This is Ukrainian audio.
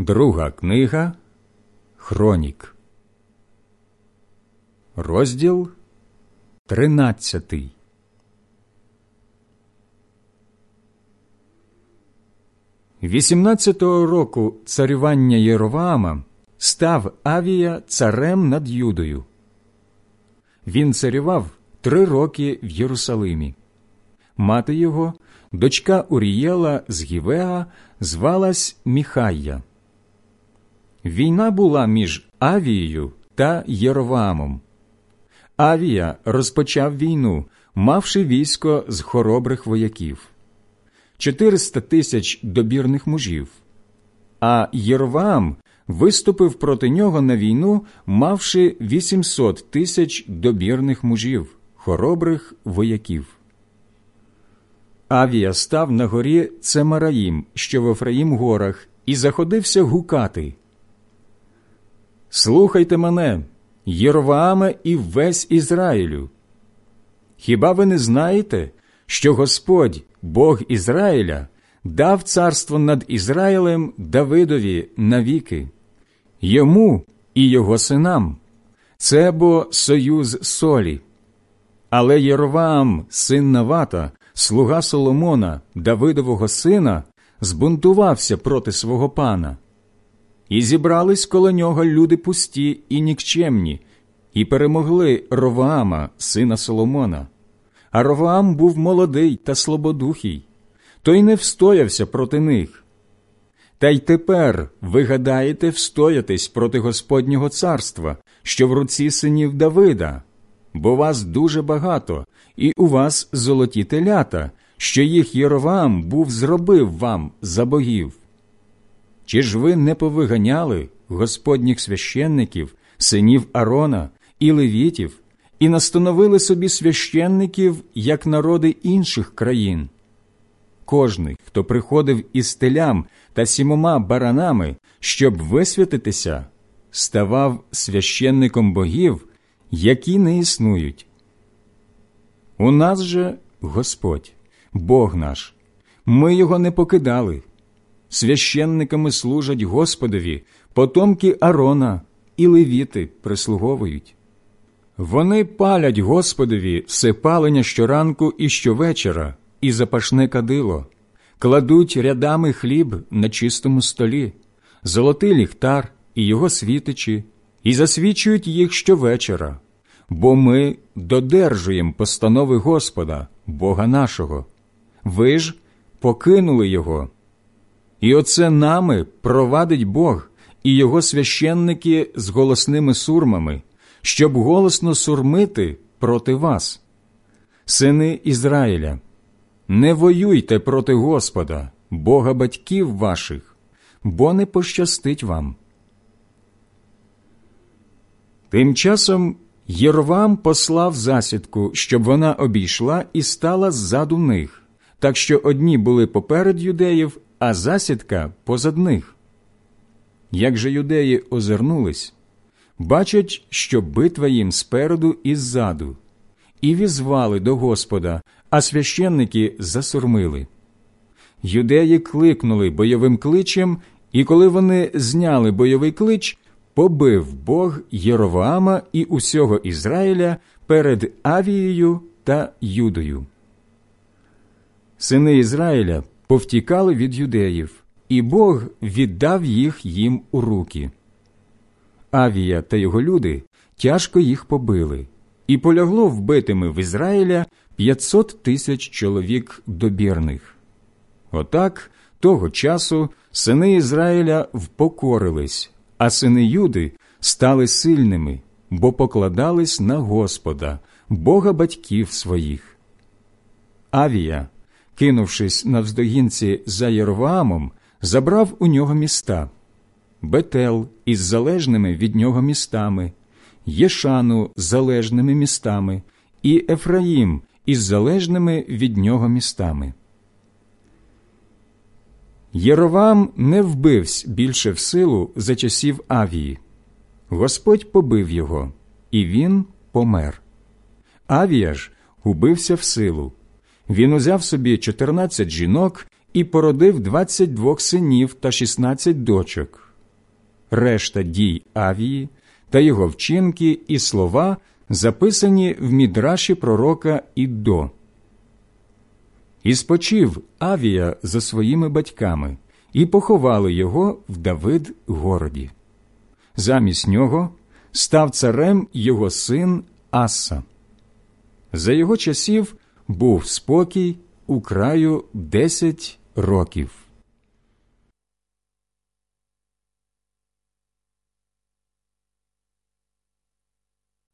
Друга книга Хронік. Розділ тринадцятий. Вісімнадцятого року царювання Єроваама став Авія царем над Юдою. Він царював три роки в Єрусалимі. Мати його, дочка Урієла з Гівеа, звалась Міхайя. Війна була між Авією та Єроваамом. Авія розпочав війну, мавши військо з хоробрих вояків 400 тисяч добірних мужів, а Єроваам виступив проти нього на війну, мавши 800 тисяч добірних мужів, хоробрих вояків. Авія став на горі Цемараїм, що в Ефраїм горах, і заходився гукати. Слухайте мене, Єрвааме і весь Ізраїлю. Хіба ви не знаєте, що Господь, Бог Ізраїля, дав царство над Ізраїлем Давидові навіки, йому і його синам? Це бо союз солі. Але Єроваам, син Навата, слуга Соломона, Давидового сина, збунтувався проти свого пана. І зібрались коло нього люди пусті і нікчемні, і перемогли Роваама, сина Соломона. А Роваам був молодий та слободухий, той не встоявся проти них. Та й тепер ви гадаєте встоятись проти Господнього царства, що в руці синів Давида, бо вас дуже багато, і у вас золоті телята, що їх Єроваам був зробив вам за богів. Чи ж ви не повиганяли господніх священників, синів Арона і левітів, і настановили собі священників, як народи інших країн? Кожний, хто приходив із телям та сімома баранами, щоб висвятитися, ставав священником богів, які не існують. У нас же Господь, Бог наш, ми його не покидали священниками служать Господові, потомки Арона і левіти прислуговують. Вони палять Господові все палення щоранку і щовечора, і запашне кадило, кладуть рядами хліб на чистому столі, золотий ліхтар і його світичі, і засвічують їх щовечора, бо ми додержуємо постанови Господа, Бога нашого. Ви ж покинули Його. І оце нами провадить Бог і його священники з голосними сурмами, щоб голосно сурмити проти вас. Сини Ізраїля, не воюйте проти Господа, Бога батьків ваших, бо не пощастить вам. Тим часом Єрвам послав засідку, щоб вона обійшла і стала ззаду них, так що одні були поперед юдеїв, а засідка позад них. Як же юдеї озирнулись, бачать, що битва їм спереду і ззаду, і візвали до Господа, а священники засурмили. Юдеї кликнули бойовим кличем, і коли вони зняли бойовий клич, побив Бог Єроваама і усього Ізраїля перед Авією та Юдою. Сини Ізраїля повтікали від юдеїв, і Бог віддав їх їм у руки. Авія та його люди тяжко їх побили, і полягло вбитими в Ізраїля 500 тисяч чоловік добірних. Отак того часу сини Ізраїля впокорились, а сини Юди стали сильними, бо покладались на Господа, Бога батьків своїх. Авія кинувшись навздогінці за Єроваамом, забрав у нього міста Бетел із залежними від нього містами, Єшану з залежними містами і Ефраїм із залежними від нього містами. Єровам не вбивсь більше в силу за часів Авії. Господь побив його, і він помер. Авія ж убився в силу, він узяв собі 14 жінок і породив 22 синів та 16 дочок, решта дій Авії та його вчинки і слова, записані в мідраші пророка Іддо. І спочив Авія за своїми батьками, і поховали його в Давид городі. Замість нього став царем його син Аса. За його часів був спокій у краю десять років.